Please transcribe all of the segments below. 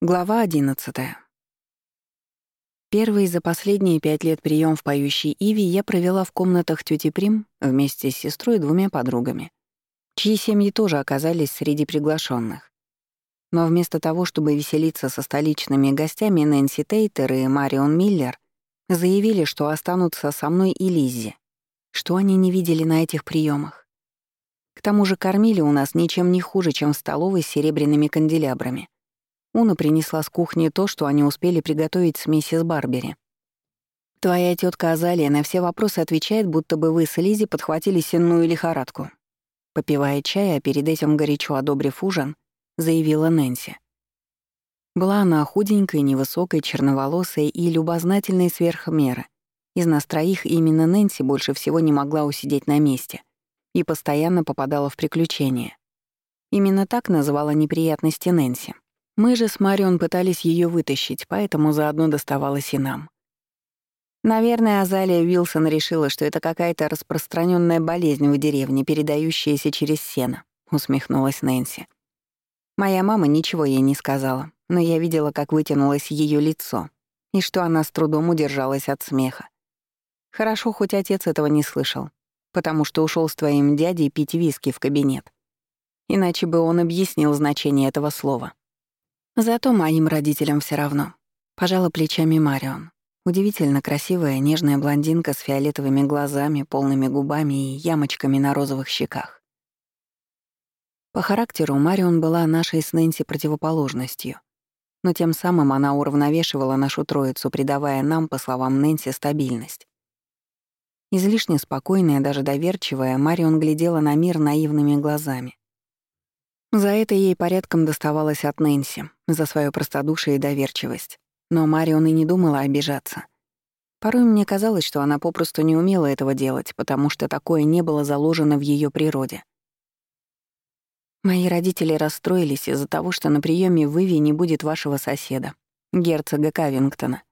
Глава 11. Первый за последние пять лет прием в поющей Иви я провела в комнатах тети Прим вместе с сестрой и двумя подругами, чьи семьи тоже оказались среди приглашенных. Но вместо того, чтобы веселиться со столичными гостями, Нэнси Тейтер и Марион Миллер заявили, что останутся со мной и Лиззи, что они не видели на этих приемах. К тому же кормили у нас ничем не хуже, чем в столовой с серебряными канделябрами — Уна принесла с кухни то, что они успели приготовить с миссис Барбери. «Твоя тетка Азалия на все вопросы отвечает, будто бы вы с Лизи подхватили сенную лихорадку». Попивая чай, а перед этим горячо одобрив ужин, заявила Нэнси. Была она худенькой, невысокой, черноволосой и любознательной сверх меры. Из нас троих именно Нэнси больше всего не могла усидеть на месте и постоянно попадала в приключения. Именно так называла неприятности Нэнси. Мы же с Марион пытались ее вытащить, поэтому заодно доставалось и нам. Наверное, Азалия Уилсон решила, что это какая-то распространенная болезнь в деревне, передающаяся через сено, усмехнулась Нэнси. Моя мама ничего ей не сказала, но я видела, как вытянулось ее лицо, и что она с трудом удержалась от смеха. Хорошо, хоть отец этого не слышал, потому что ушел с твоим дядей пить виски в кабинет. Иначе бы он объяснил значение этого слова. Зато моим родителям все равно. Пожала плечами Марион. Удивительно красивая, нежная блондинка с фиолетовыми глазами, полными губами и ямочками на розовых щеках. По характеру Марион была нашей с Нэнси противоположностью, но тем самым она уравновешивала нашу троицу, придавая нам, по словам Нэнси, стабильность. Излишне спокойная, даже доверчивая, Марион глядела на мир наивными глазами. За это ей порядком доставалось от Нэнси, за свою простодушие и доверчивость. Но Марион и не думала обижаться. Порой мне казалось, что она попросту не умела этого делать, потому что такое не было заложено в ее природе. Мои родители расстроились из-за того, что на приеме в Иви не будет вашего соседа, герцога Кавингтона,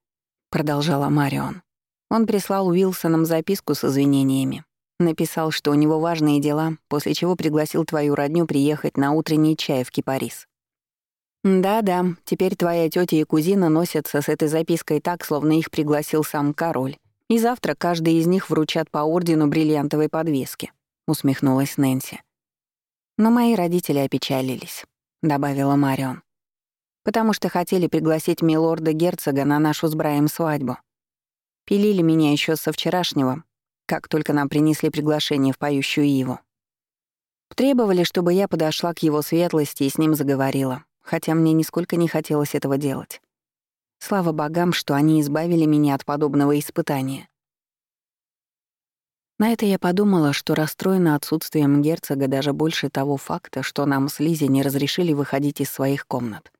продолжала Марион. Он прислал Уилсонам записку с извинениями, Написал, что у него важные дела, после чего пригласил твою родню приехать на утренний чай в Кипарис. Да-да, теперь твоя тетя и кузина носятся с этой запиской так, словно их пригласил сам король. И завтра каждый из них вручат по ордену бриллиантовой подвески, усмехнулась Нэнси. Но мои родители опечалились, добавила Марион. Потому что хотели пригласить милорда-герцога на нашу с Браем свадьбу. Пилили меня еще со вчерашнего, как только нам принесли приглашение в поющую Иву. Требовали, чтобы я подошла к его светлости и с ним заговорила, хотя мне нисколько не хотелось этого делать. Слава богам, что они избавили меня от подобного испытания. На это я подумала, что расстроена отсутствием герцога даже больше того факта, что нам с Лизи не разрешили выходить из своих комнат.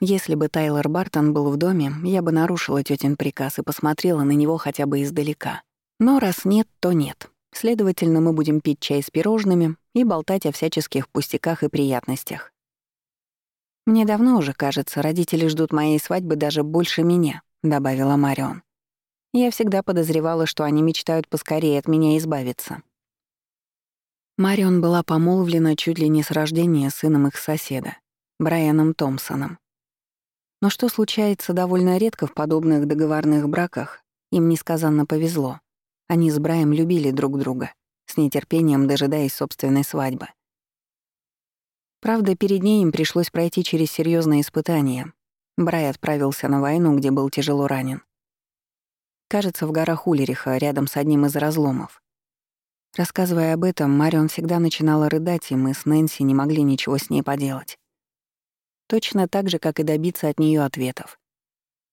Если бы Тайлор Бартон был в доме, я бы нарушила тетин приказ и посмотрела на него хотя бы издалека. Но раз нет, то нет. Следовательно, мы будем пить чай с пирожными и болтать о всяческих пустяках и приятностях. «Мне давно уже, кажется, родители ждут моей свадьбы даже больше меня», — добавила Марион. «Я всегда подозревала, что они мечтают поскорее от меня избавиться». Марион была помолвлена чуть ли не с рождения сыном их соседа, Брайаном Томпсоном. Но что случается довольно редко в подобных договорных браках, им несказанно повезло. Они с Браем любили друг друга, с нетерпением дожидаясь собственной свадьбы. Правда, перед ней им пришлось пройти через серьезные испытания. Брай отправился на войну, где был тяжело ранен. Кажется, в горах Улериха, рядом с одним из разломов. Рассказывая об этом, Марион всегда начинала рыдать, и мы с Нэнси не могли ничего с ней поделать. Точно так же, как и добиться от нее ответов.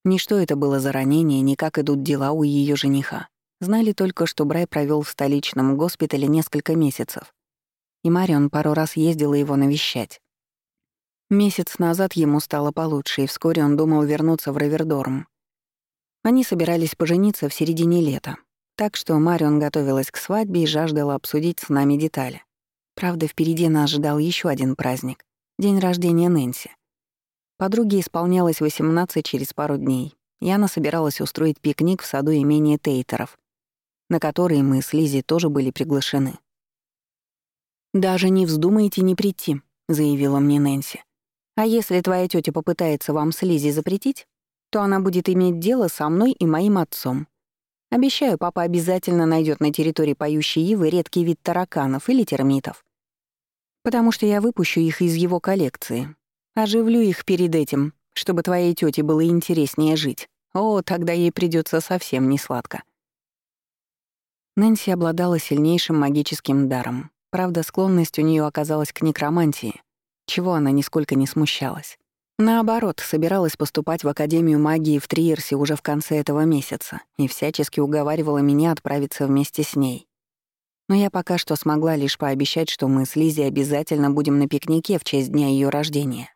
Ни что это было за ранение, ни как идут дела у ее жениха. Знали только, что Брай провел в столичном госпитале несколько месяцев, и Марион пару раз ездила его навещать. Месяц назад ему стало получше, и вскоре он думал вернуться в Равердорм. Они собирались пожениться в середине лета, так что Марион готовилась к свадьбе и жаждала обсудить с нами детали. Правда, впереди нас ждал еще один праздник — день рождения Нэнси. Подруге исполнялось 18 через пару дней, и она собиралась устроить пикник в саду имения Тейтеров, на которые мы с Лизи тоже были приглашены. «Даже не вздумайте не прийти», — заявила мне Нэнси. А если твоя тетя попытается вам с Лизи запретить, то она будет иметь дело со мной и моим отцом. Обещаю, папа обязательно найдет на территории поющей ивы редкий вид тараканов или термитов. Потому что я выпущу их из его коллекции. Оживлю их перед этим, чтобы твоей тете было интереснее жить. О, тогда ей придется совсем не сладко. Нэнси обладала сильнейшим магическим даром. Правда, склонность у нее оказалась к некромантии, чего она нисколько не смущалась. Наоборот, собиралась поступать в Академию магии в Триерсе уже в конце этого месяца и всячески уговаривала меня отправиться вместе с ней. Но я пока что смогла лишь пообещать, что мы с Лизи обязательно будем на пикнике в честь дня ее рождения.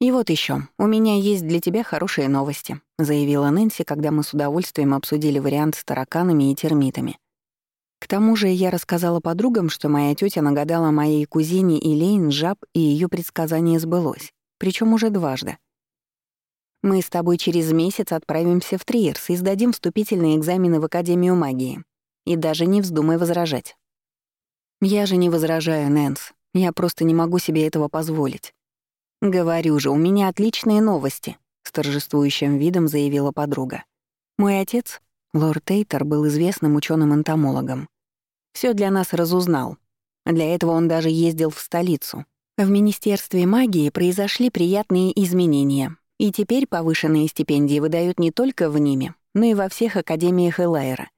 «И вот еще, у меня есть для тебя хорошие новости», заявила Нэнси, когда мы с удовольствием обсудили вариант с тараканами и термитами. К тому же я рассказала подругам, что моя тетя нагадала моей кузине Элейн жаб, и ее предсказание сбылось причем уже дважды. Мы с тобой через месяц отправимся в Триерс и сдадим вступительные экзамены в Академию магии. И даже не вздумай возражать. Я же не возражаю, Нэнс. Я просто не могу себе этого позволить. Говорю же, у меня отличные новости, с торжествующим видом заявила подруга. Мой отец, лорд Тейтер, был известным ученым энтомологом Все для нас разузнал. Для этого он даже ездил в столицу, в Министерстве магии произошли приятные изменения, и теперь повышенные стипендии выдают не только в Ниме, но и во всех академиях Элайра.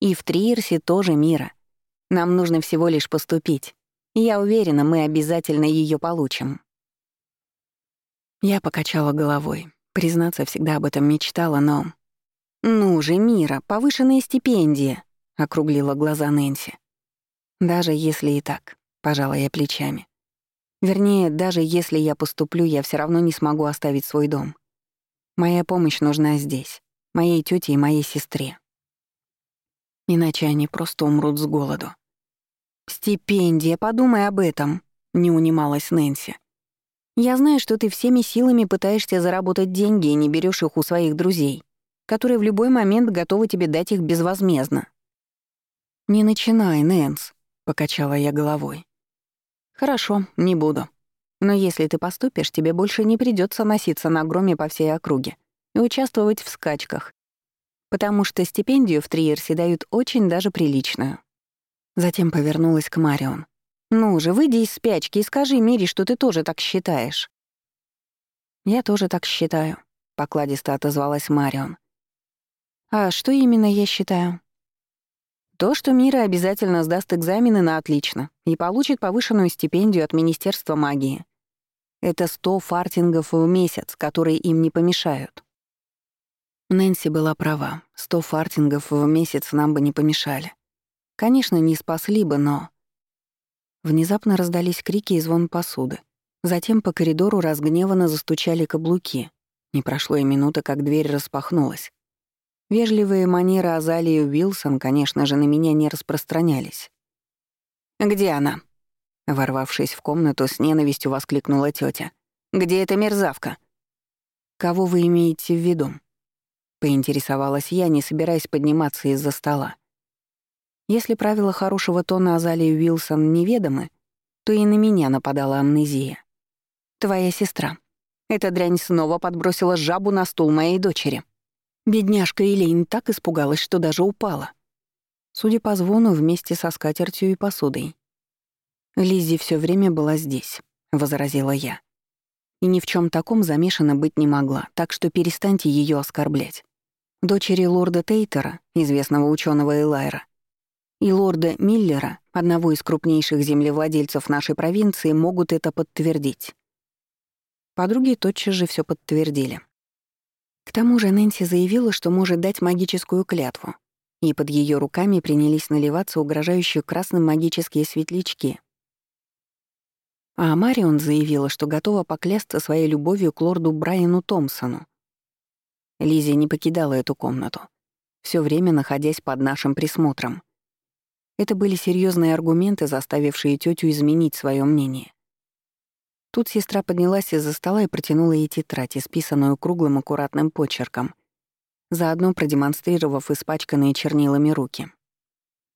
И в Триерсе тоже мира. Нам нужно всего лишь поступить. Я уверена, мы обязательно ее получим. Я покачала головой. Признаться, всегда об этом мечтала, но... «Ну же, Мира, повышенные стипендии!» — округлила глаза Нэнси. «Даже если и так», — пожала я плечами. Вернее, даже если я поступлю, я все равно не смогу оставить свой дом. Моя помощь нужна здесь, моей тете и моей сестре. Иначе они просто умрут с голоду. «Стипендия, подумай об этом», — не унималась Нэнси. «Я знаю, что ты всеми силами пытаешься заработать деньги и не берешь их у своих друзей, которые в любой момент готовы тебе дать их безвозмездно». «Не начинай, Нэнс», — покачала я головой. «Хорошо, не буду. Но если ты поступишь, тебе больше не придется носиться на громе по всей округе и участвовать в скачках, потому что стипендию в Триерсе дают очень даже приличную». Затем повернулась к Марион. «Ну же, выйди из спячки и скажи Мире, что ты тоже так считаешь». «Я тоже так считаю», — покладисто отозвалась Марион. «А что именно я считаю?» То, что Мира обязательно сдаст экзамены на отлично и получит повышенную стипендию от Министерства магии. Это 100 фартингов в месяц, которые им не помешают. Нэнси была права. 100 фартингов в месяц нам бы не помешали. Конечно, не спасли бы, но... Внезапно раздались крики и звон посуды. Затем по коридору разгневанно застучали каблуки. Не прошло и минуты, как дверь распахнулась. Вежливые манеры Азалии Уилсон, конечно же, на меня не распространялись. «Где она?» Ворвавшись в комнату, с ненавистью воскликнула тетя. «Где эта мерзавка?» «Кого вы имеете в виду?» Поинтересовалась я, не собираясь подниматься из-за стола. Если правила хорошего тона Азалии Уилсон неведомы, то и на меня нападала амнезия. «Твоя сестра. Эта дрянь снова подбросила жабу на стул моей дочери», Бедняжка Элейн так испугалась, что даже упала. Судя по звону, вместе со скатертью и посудой. Лиззи все время была здесь, возразила я. И ни в чем таком замешана быть не могла, так что перестаньте ее оскорблять. Дочери лорда Тейтера, известного ученого Элайра, и лорда Миллера, одного из крупнейших землевладельцев нашей провинции, могут это подтвердить. Подруги тотчас же все подтвердили. К тому же Нэнси заявила, что может дать магическую клятву, и под ее руками принялись наливаться угрожающие красным магические светлячки. А Марион заявила, что готова поклясться своей любовью к лорду Брайану Томпсону. Лиззи не покидала эту комнату, все время находясь под нашим присмотром. Это были серьезные аргументы, заставившие тетю изменить свое мнение. Тут сестра поднялась из-за стола и протянула ей тетрадь, исписанную круглым аккуратным почерком, заодно продемонстрировав испачканные чернилами руки.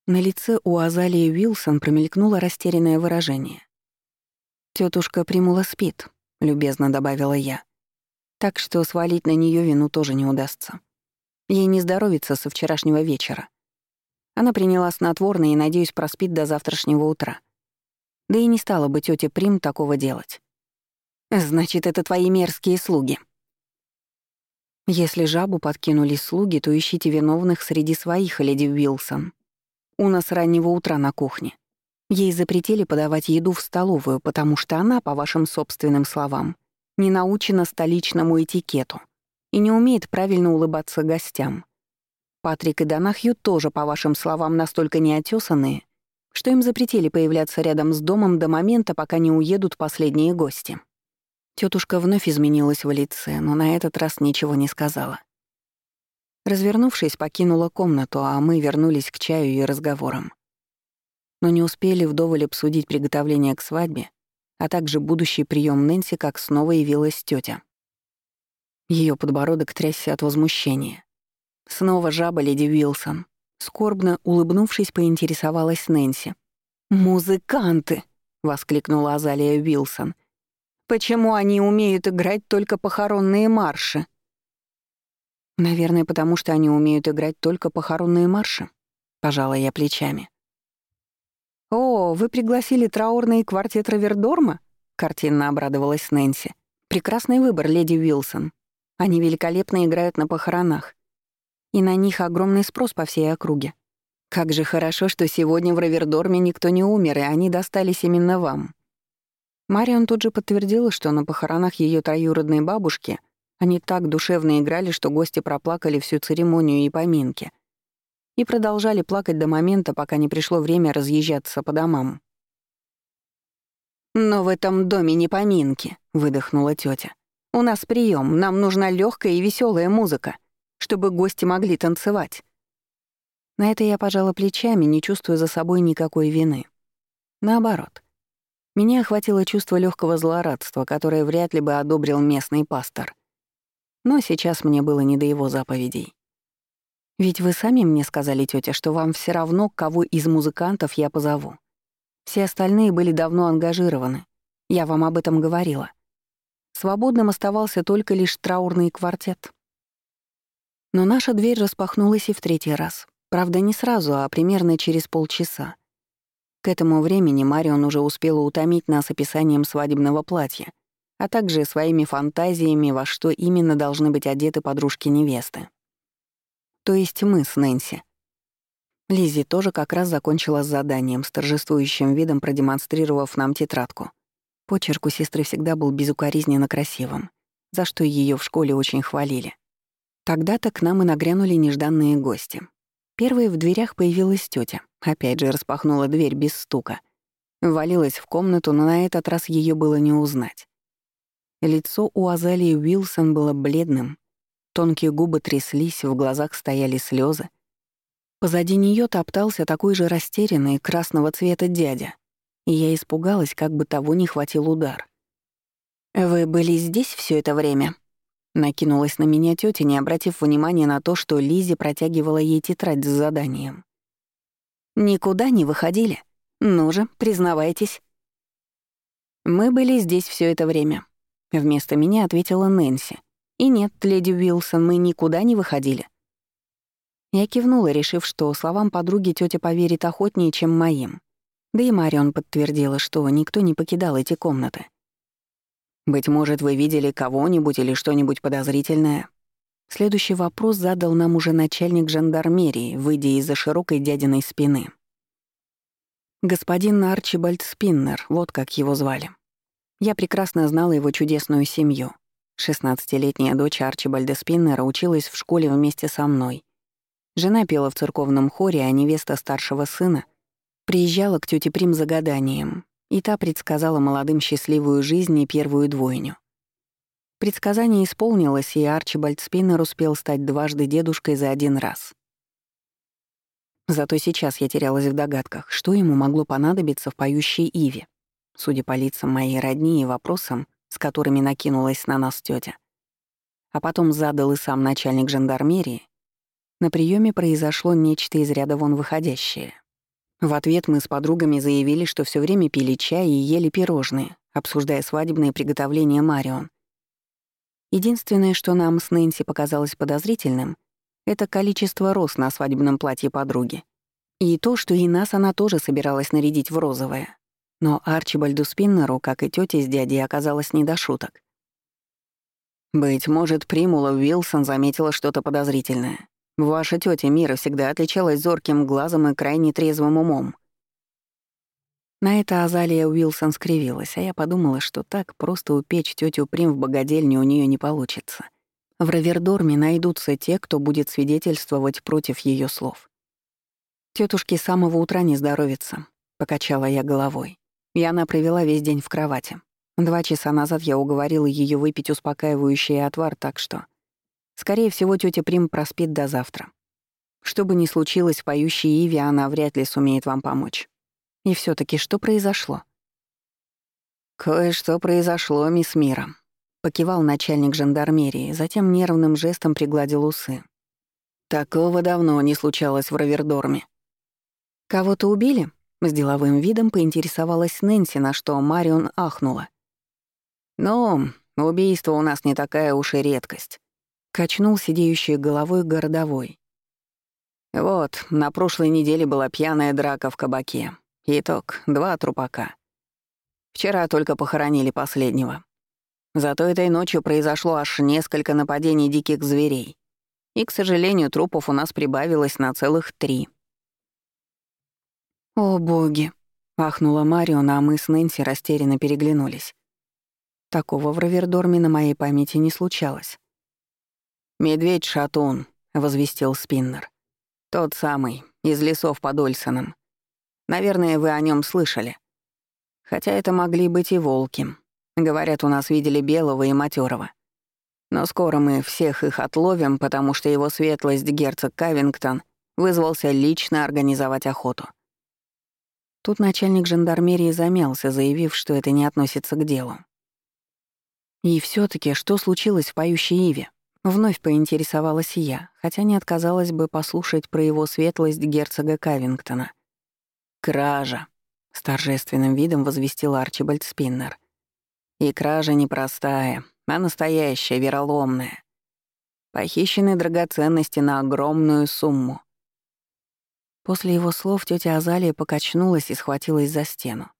На лице у Азалии Уилсон промелькнуло растерянное выражение. Тетушка Примула спит», — любезно добавила я. Так что свалить на нее вину тоже не удастся. Ей не здоровится со вчерашнего вечера. Она приняла снотворное и, надеюсь, проспит до завтрашнего утра. Да и не стала бы тетя Прим такого делать. Значит, это твои мерзкие слуги. Если жабу подкинули слуги, то ищите виновных среди своих, леди Уилсон. У нас раннего утра на кухне. Ей запретили подавать еду в столовую, потому что она, по вашим собственным словам, не научена столичному этикету и не умеет правильно улыбаться гостям. Патрик и Донахью тоже, по вашим словам, настолько неотесанные, что им запретили появляться рядом с домом до момента, пока не уедут последние гости. Тетушка вновь изменилась в лице, но на этот раз ничего не сказала. Развернувшись, покинула комнату, а мы вернулись к чаю и разговорам. Но не успели вдоволь обсудить приготовление к свадьбе, а также будущий прием Нэнси, как снова явилась тетя. Ее подбородок трясся от возмущения. Снова жаба леди Вилсон. Скорбно улыбнувшись, поинтересовалась Нэнси. «Музыканты!» — воскликнула Азалия Вилсон — Почему они умеют играть только похоронные марши? Наверное, потому что они умеют играть только похоронные марши. Пожала я плечами. «О, вы пригласили траурный квартет Равердорма?» — картинно обрадовалась Нэнси. «Прекрасный выбор, леди Уилсон. Они великолепно играют на похоронах. И на них огромный спрос по всей округе. Как же хорошо, что сегодня в Равердорме никто не умер, и они достались именно вам. Марион тут же подтвердила, что на похоронах ее троюродной бабушки они так душевно играли, что гости проплакали всю церемонию и поминки. И продолжали плакать до момента, пока не пришло время разъезжаться по домам. «Но в этом доме не поминки», — выдохнула тетя. «У нас прием, нам нужна легкая и веселая музыка, чтобы гости могли танцевать». На это я пожала плечами, не чувствуя за собой никакой вины. Наоборот, меня охватило чувство легкого злорадства, которое вряд ли бы одобрил местный пастор. Но сейчас мне было не до его заповедей. Ведь вы сами мне сказали, тетя, что вам все равно, кого из музыкантов я позову. Все остальные были давно ангажированы. Я вам об этом говорила. Свободным оставался только лишь траурный квартет. Но наша дверь распахнулась и в третий раз. Правда, не сразу, а примерно через полчаса. К этому времени Марион уже успела утомить нас описанием свадебного платья, а также своими фантазиями, во что именно должны быть одеты подружки невесты. То есть мы с Нэнси. Лизи тоже как раз закончила с заданием, с торжествующим видом продемонстрировав нам тетрадку. Почерк у сестры всегда был безукоризненно красивым, за что ее в школе очень хвалили. Тогда-то к нам и нагрянули нежданные гости. Первой в дверях появилась тетя, Опять же распахнула дверь без стука. Валилась в комнату, но на этот раз ее было не узнать. Лицо у Азалии Уилсон было бледным, тонкие губы тряслись, в глазах стояли слезы. Позади нее топтался такой же растерянный красного цвета дядя, и я испугалась, как бы того не хватил удар. «Вы были здесь все это время?» Накинулась на меня тетя, не обратив внимания на то, что Лизи протягивала ей тетрадь с заданием. Никуда не выходили? Ну же, признавайтесь. Мы были здесь все это время. Вместо меня ответила Нэнси. И нет, леди Уилсон, мы никуда не выходили. Я кивнула, решив, что словам подруги тетя поверит охотнее, чем моим. Да и Марион подтвердила, что никто не покидал эти комнаты. «Быть может, вы видели кого-нибудь или что-нибудь подозрительное?» Следующий вопрос задал нам уже начальник жандармерии, выйдя из-за широкой дядиной спины. Господин Арчибальд Спиннер, вот как его звали. Я прекрасно знала его чудесную семью. Шестнадцатилетняя дочь Арчибальда Спиннера училась в школе вместе со мной. Жена пела в церковном хоре, а невеста старшего сына приезжала к тете Прим за гаданием, и та предсказала молодым счастливую жизнь и первую двойню. Предсказание исполнилось, и Арчибальд Спиннер успел стать дважды дедушкой за один раз. Зато сейчас я терялась в догадках, что ему могло понадобиться в поющей Иве, судя по лицам моей родни и вопросам, с которыми накинулась на нас тетя. А потом задал и сам начальник жандармерии. На приеме произошло нечто из ряда вон выходящее. В ответ мы с подругами заявили, что все время пили чай и ели пирожные, обсуждая свадебные приготовления Марион. Единственное, что нам с Нэнси показалось подозрительным, это количество роз на свадебном платье подруги. И то, что и нас она тоже собиралась нарядить в розовое. Но Арчибальду Спиннеру, как и тете с дядей, оказалось не до шуток. Быть может, Примула Уилсон заметила что-то подозрительное. Ваша тетя Мира всегда отличалась зорким глазом и крайне трезвым умом. На это Азалия Уилсон скривилась, а я подумала, что так просто упечь тетю Прим в богадельне у нее не получится. В Равердорме найдутся те, кто будет свидетельствовать против ее слов. Тетушке с самого утра не здоровится, покачала я головой. И она провела весь день в кровати. Два часа назад я уговорила ее выпить успокаивающий отвар, так что Скорее всего, тетя Прим проспит до завтра. Что бы ни случилось в поющей Иве, она вряд ли сумеет вам помочь. И все таки что произошло? «Кое-что произошло, мисс Мира», — покивал начальник жандармерии, затем нервным жестом пригладил усы. «Такого давно не случалось в Равердорме». «Кого-то убили?» — с деловым видом поинтересовалась Нэнси, на что Марион ахнула. «Ну, убийство у нас не такая уж и редкость. Качнул сидеющей головой городовой. Вот, на прошлой неделе была пьяная драка в кабаке. Итог — два трупака. Вчера только похоронили последнего. Зато этой ночью произошло аж несколько нападений диких зверей. И, к сожалению, трупов у нас прибавилось на целых три. «О, боги!» — ахнула Мариона, а мы с Нэнси растерянно переглянулись. Такого в Равердорме на моей памяти не случалось. «Медведь-шатун», — возвестил Спиннер. «Тот самый, из лесов под Ольсоном. Наверное, вы о нем слышали. Хотя это могли быть и волки. Говорят, у нас видели белого и матерого. Но скоро мы всех их отловим, потому что его светлость герцог Кавингтон вызвался лично организовать охоту. Тут начальник жандармерии замялся, заявив, что это не относится к делу. И все таки что случилось в поющей Иве? Вновь поинтересовалась я, хотя не отказалась бы послушать про его светлость герцога Кавингтона. «Кража», — с торжественным видом возвестил Арчибальд Спиннер. «И кража непростая, а настоящая, вероломная. Похищены драгоценности на огромную сумму». После его слов тетя Азалия покачнулась и схватилась за стену.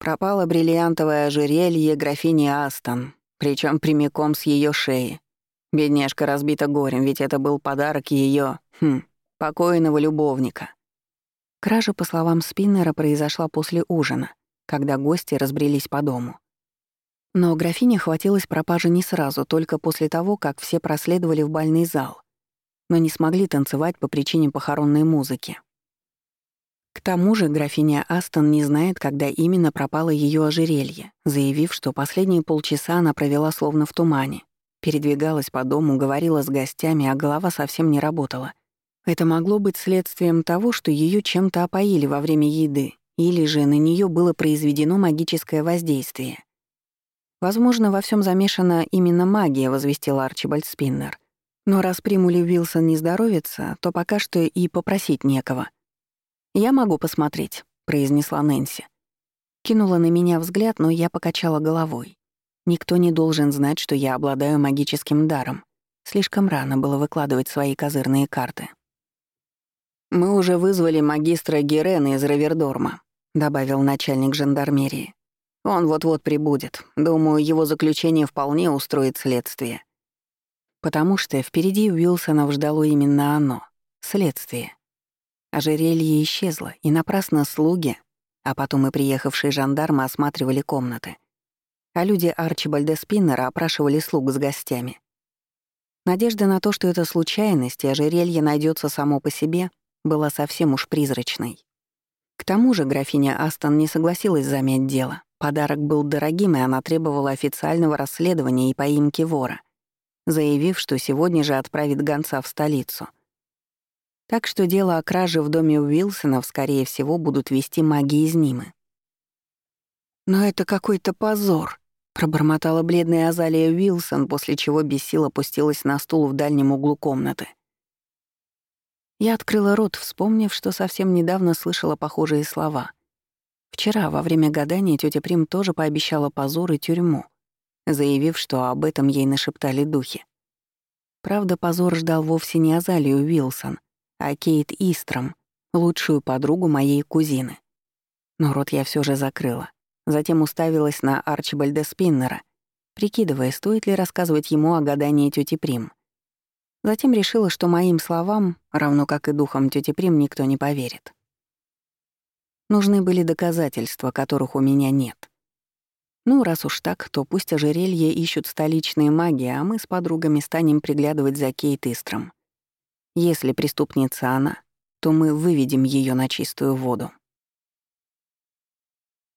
Пропало бриллиантовое ожерелье графини Астон, причем прямиком с ее шеи. Бедняжка разбита горем, ведь это был подарок ее, хм, покойного любовника. Кража, по словам Спиннера, произошла после ужина, когда гости разбрелись по дому. Но графиня хватилась пропажи не сразу, только после того, как все проследовали в бальный зал, но не смогли танцевать по причине похоронной музыки. К тому же графиня Астон не знает, когда именно пропало ее ожерелье, заявив, что последние полчаса она провела словно в тумане, Передвигалась по дому, говорила с гостями, а голова совсем не работала. Это могло быть следствием того, что ее чем-то опоили во время еды, или же на нее было произведено магическое воздействие. Возможно, во всем замешана именно магия, возвестил Арчибальд Спиннер. Но раз Примули Уилсон не здоровится, то пока что и попросить некого. «Я могу посмотреть», — произнесла Нэнси. Кинула на меня взгляд, но я покачала головой. Никто не должен знать, что я обладаю магическим даром. Слишком рано было выкладывать свои козырные карты. «Мы уже вызвали магистра Герена из Равердорма», — добавил начальник жандармерии. «Он вот-вот прибудет. Думаю, его заключение вполне устроит следствие». Потому что впереди Уилсонов ждало именно оно — следствие. Ожерелье исчезло, и напрасно слуги, а потом и приехавшие жандармы осматривали комнаты — а люди Арчибальда Спиннера опрашивали слуг с гостями. Надежда на то, что это случайность и ожерелье найдется само по себе, была совсем уж призрачной. К тому же графиня Астон не согласилась замять дело. Подарок был дорогим, и она требовала официального расследования и поимки вора, заявив, что сегодня же отправит гонца в столицу. Так что дело о краже в доме Уилсонов, скорее всего, будут вести маги из Нимы. «Но это какой-то позор», Пробормотала бледная Азалия Уилсон, после чего без сил опустилась на стул в дальнем углу комнаты. Я открыла рот, вспомнив, что совсем недавно слышала похожие слова. Вчера, во время гадания, тетя Прим тоже пообещала позор и тюрьму, заявив, что об этом ей нашептали духи. Правда, позор ждал вовсе не Азалию Уилсон, а Кейт Истром, лучшую подругу моей кузины. Но рот я все же закрыла. Затем уставилась на Арчибальда Спиннера, прикидывая, стоит ли рассказывать ему о гадании тети Прим. Затем решила, что моим словам, равно как и духам тети Прим, никто не поверит. Нужны были доказательства, которых у меня нет. Ну, раз уж так, то пусть ожерелье ищут столичные маги, а мы с подругами станем приглядывать за Кейт Истром. Если преступница она, то мы выведем ее на чистую воду.